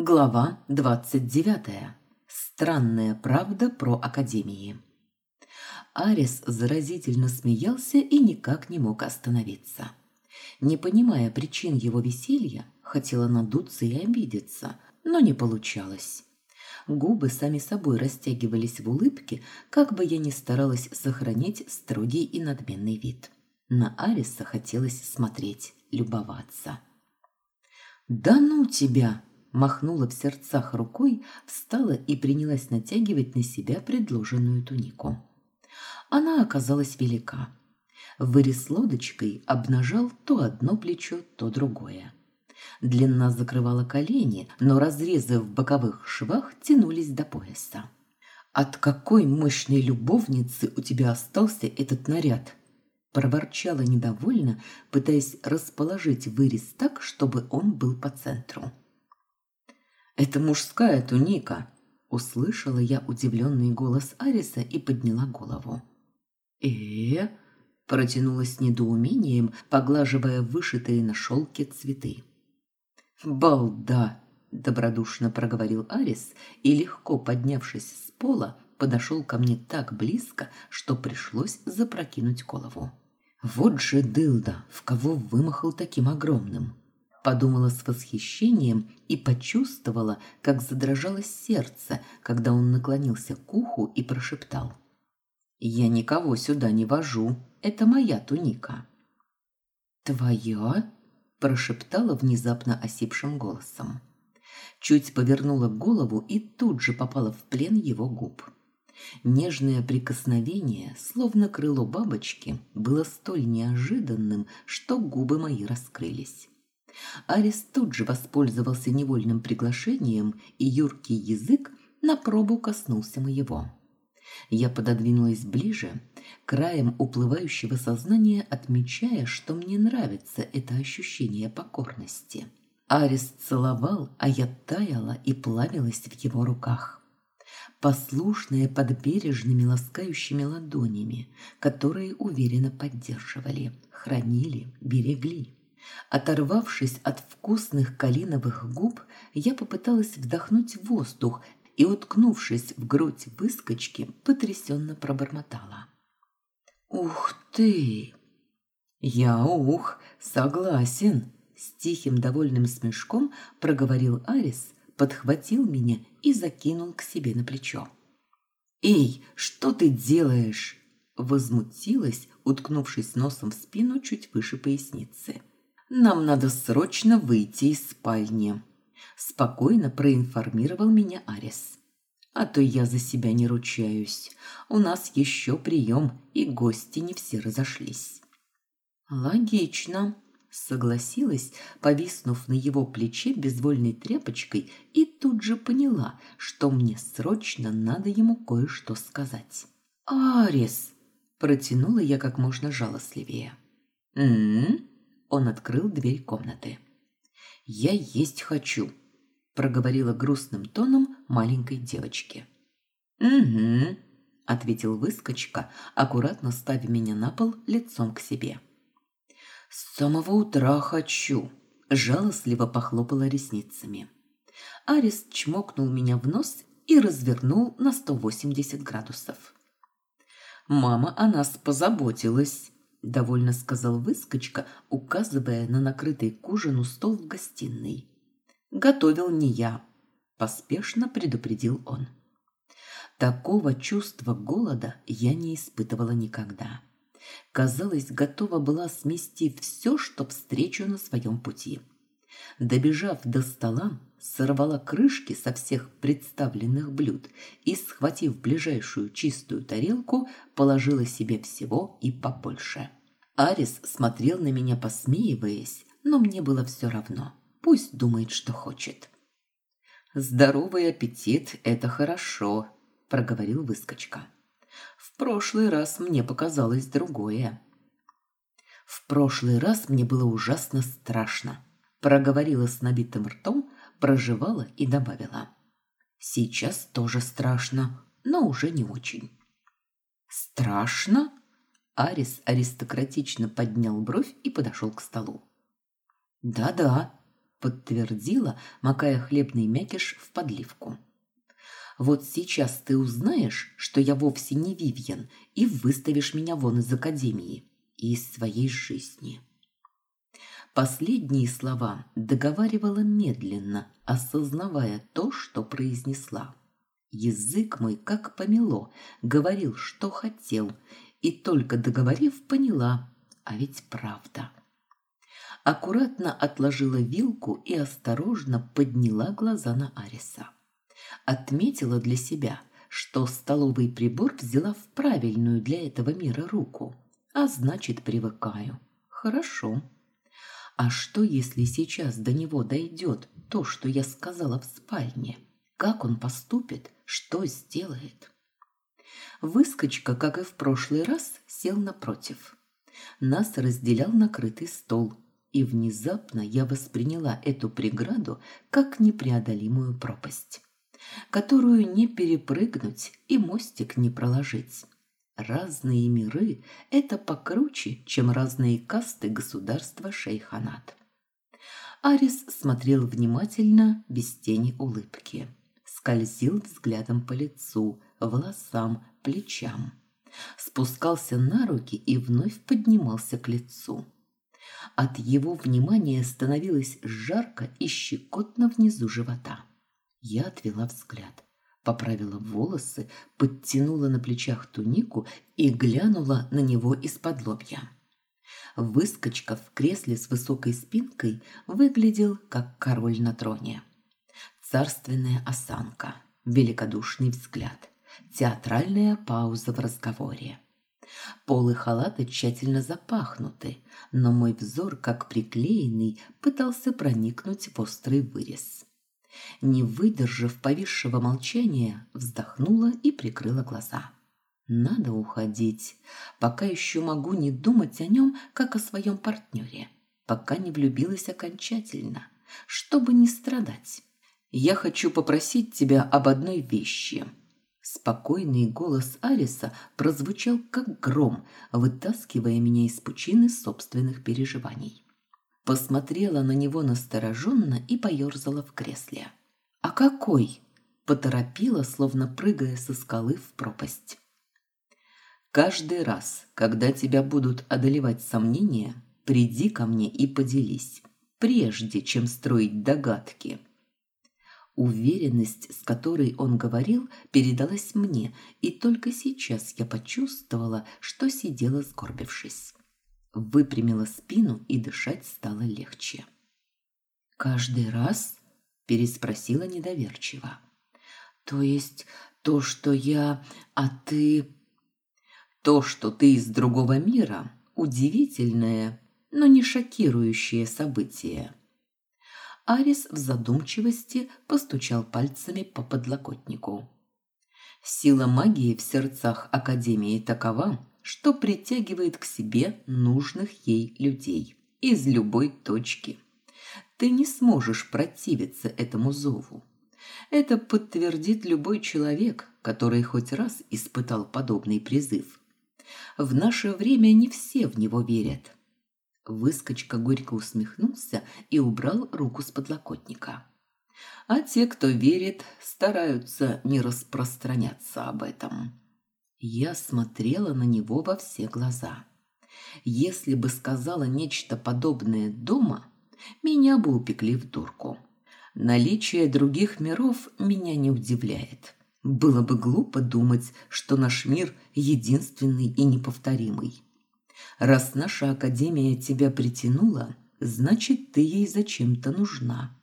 Глава 29. Странная правда про Академии. Арис заразительно смеялся и никак не мог остановиться. Не понимая причин его веселья, хотела надуться и обидеться, но не получалось. Губы сами собой растягивались в улыбке, как бы я ни старалась сохранить строгий и надменный вид. На Ариса хотелось смотреть, любоваться. «Да ну тебя!» Махнула в сердцах рукой, встала и принялась натягивать на себя предложенную тунику. Она оказалась велика. Вырез лодочкой обнажал то одно плечо, то другое. Длина закрывала колени, но разрезы в боковых швах тянулись до пояса. «От какой мощной любовницы у тебя остался этот наряд?» проворчала недовольно, пытаясь расположить вырез так, чтобы он был по центру. «Это мужская туника!» Услышала я удивленный голос Ариса и подняла голову. э протянула с недоумением, поглаживая вышитые на шелке цветы. «Балда!» – добродушно проговорил Арис и, легко поднявшись с пола, подошел ко мне так близко, что пришлось запрокинуть голову. «Вот же дылда, в кого вымахал таким огромным!» Подумала с восхищением и почувствовала, как задрожало сердце, когда он наклонился к уху и прошептал. «Я никого сюда не вожу, это моя туника». «Твоя?» – прошептала внезапно осипшим голосом. Чуть повернула голову и тут же попала в плен его губ. Нежное прикосновение, словно крыло бабочки, было столь неожиданным, что губы мои раскрылись. Арис тут же воспользовался невольным приглашением, и юркий язык на пробу коснулся моего. Я пододвинулась ближе, краем уплывающего сознания отмечая, что мне нравится это ощущение покорности. Арис целовал, а я таяла и плавилась в его руках. Послушная под бережными ласкающими ладонями, которые уверенно поддерживали, хранили, берегли. Оторвавшись от вкусных калиновых губ, я попыталась вдохнуть воздух и, уткнувшись в грудь выскочки, потрясенно пробормотала. «Ух ты!» «Я ух, согласен!» С тихим довольным смешком проговорил Арис, подхватил меня и закинул к себе на плечо. «Эй, что ты делаешь?» Возмутилась, уткнувшись носом в спину чуть выше поясницы. Нам надо срочно выйти из спальни. Спокойно проинформировал меня Арис. А то я за себя не ручаюсь. У нас еще прием, и гости не все разошлись. Логично, согласилась, повиснув на его плече безвольной тряпочкой, и тут же поняла, что мне срочно надо ему кое-что сказать. «Арис!» – протянула я как можно жалостливее. «М-м-м?» Он открыл дверь комнаты. «Я есть хочу», – проговорила грустным тоном маленькой девочки. «Угу», – ответил выскочка, аккуратно ставя меня на пол лицом к себе. «С самого утра хочу», – жалостливо похлопала ресницами. Арис чмокнул меня в нос и развернул на 180 градусов. «Мама о нас позаботилась», – довольно сказал выскочка, указывая на накрытый к ужину стол в гостиной. «Готовил не я», – поспешно предупредил он. Такого чувства голода я не испытывала никогда. Казалось, готова была смести все, что встречу на своем пути. Добежав до стола, сорвала крышки со всех представленных блюд и, схватив ближайшую чистую тарелку, положила себе всего и побольше. Арис смотрел на меня, посмеиваясь, но мне было все равно. Пусть думает, что хочет. «Здоровый аппетит – это хорошо», – проговорил выскочка. «В прошлый раз мне показалось другое». «В прошлый раз мне было ужасно страшно», – проговорила с набитым ртом, проживала и добавила. «Сейчас тоже страшно, но уже не очень». «Страшно?» Арис аристократично поднял бровь и подошел к столу. «Да-да», подтвердила, макая хлебный мякиш в подливку. Вот сейчас ты узнаешь, что я вовсе не Вивьен, и выставишь меня вон из академии и из своей жизни. Последние слова договаривала медленно, осознавая то, что произнесла. Язык мой, как помело, говорил, что хотел, и только договорив, поняла, а ведь правда. Аккуратно отложила вилку и осторожно подняла глаза на Ариса. Отметила для себя, что столовый прибор взяла в правильную для этого мира руку, а значит, привыкаю. Хорошо. А что, если сейчас до него дойдет то, что я сказала в спальне? Как он поступит? Что сделает? Выскочка, как и в прошлый раз, сел напротив. Нас разделял накрытый стол, и внезапно я восприняла эту преграду как непреодолимую пропасть, которую не перепрыгнуть и мостик не проложить. Разные миры – это покруче, чем разные касты государства шейханат. Арис смотрел внимательно, без тени улыбки. Скользил взглядом по лицу, волосам, плечам. Спускался на руки и вновь поднимался к лицу. От его внимания становилось жарко и щекотно внизу живота. Я отвела взгляд поправила волосы, подтянула на плечах тунику и глянула на него из-под лобья. Выскочка в кресле с высокой спинкой выглядел как король на троне. Царственная осанка, великодушный взгляд, театральная пауза в разговоре. Полы халата тщательно запахнуты, но мой взор, как приклеенный, пытался проникнуть в острый вырез. Не выдержав повисшего молчания, вздохнула и прикрыла глаза. Надо уходить, пока еще могу не думать о нем, как о своем партнере, пока не влюбилась окончательно, чтобы не страдать. Я хочу попросить тебя об одной вещи. Спокойный голос Ариса прозвучал как гром, вытаскивая меня из пучины собственных переживаний посмотрела на него настороженно и поерзала в кресле. «А какой?» – поторопила, словно прыгая со скалы в пропасть. «Каждый раз, когда тебя будут одолевать сомнения, приди ко мне и поделись, прежде чем строить догадки». Уверенность, с которой он говорил, передалась мне, и только сейчас я почувствовала, что сидела сгорбившись выпрямила спину и дышать стало легче. «Каждый раз?» – переспросила недоверчиво. «То есть то, что я, а ты...» «То, что ты из другого мира, удивительное, но не шокирующее событие». Арис в задумчивости постучал пальцами по подлокотнику. Сила магии в сердцах Академии такова, что притягивает к себе нужных ей людей из любой точки. Ты не сможешь противиться этому зову. Это подтвердит любой человек, который хоть раз испытал подобный призыв. В наше время не все в него верят. Выскочка горько усмехнулся и убрал руку с подлокотника. А те, кто верит, стараются не распространяться об этом. Я смотрела на него во все глаза. Если бы сказала нечто подобное дома, меня бы упекли в дурку. Наличие других миров меня не удивляет. Было бы глупо думать, что наш мир единственный и неповторимый. Раз наша академия тебя притянула, значит, ты ей зачем-то нужна.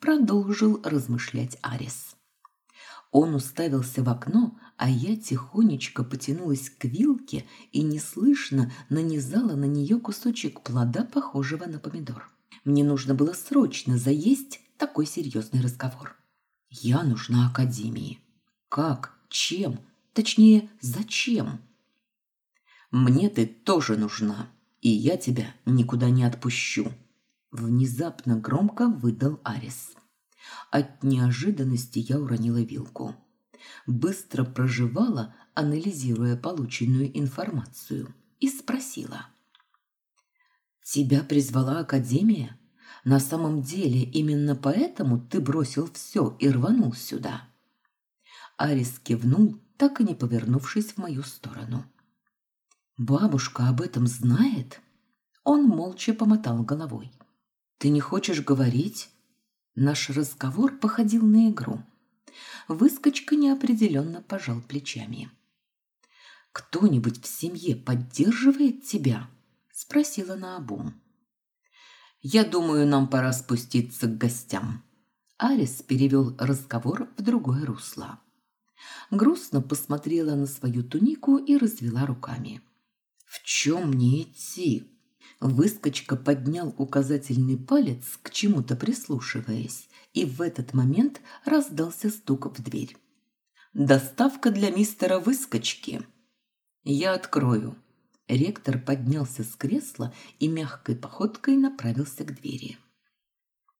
Продолжил размышлять Арис. Он уставился в окно, а я тихонечко потянулась к вилке и неслышно нанизала на нее кусочек плода, похожего на помидор. Мне нужно было срочно заесть такой серьезный разговор. Я нужна Академии. Как? Чем? Точнее, зачем? Мне ты тоже нужна, и я тебя никуда не отпущу. Внезапно громко выдал Арис. От неожиданности я уронила вилку. Быстро проживала, анализируя полученную информацию, и спросила. «Тебя призвала Академия? На самом деле именно поэтому ты бросил все и рванул сюда. Арис кивнул, так и не повернувшись в мою сторону. Бабушка об этом знает? Он молча помотал головой. Ты не хочешь говорить? Наш разговор походил на игру. Выскочка неопределенно пожал плечами. «Кто-нибудь в семье поддерживает тебя?» – спросила наобум. «Я думаю, нам пора спуститься к гостям». Арис перевел разговор в другое русло. Грустно посмотрела на свою тунику и развела руками. «В чем мне идти?» Выскочка поднял указательный палец, к чему-то прислушиваясь, и в этот момент раздался стук в дверь. «Доставка для мистера Выскочки!» «Я открою!» Ректор поднялся с кресла и мягкой походкой направился к двери.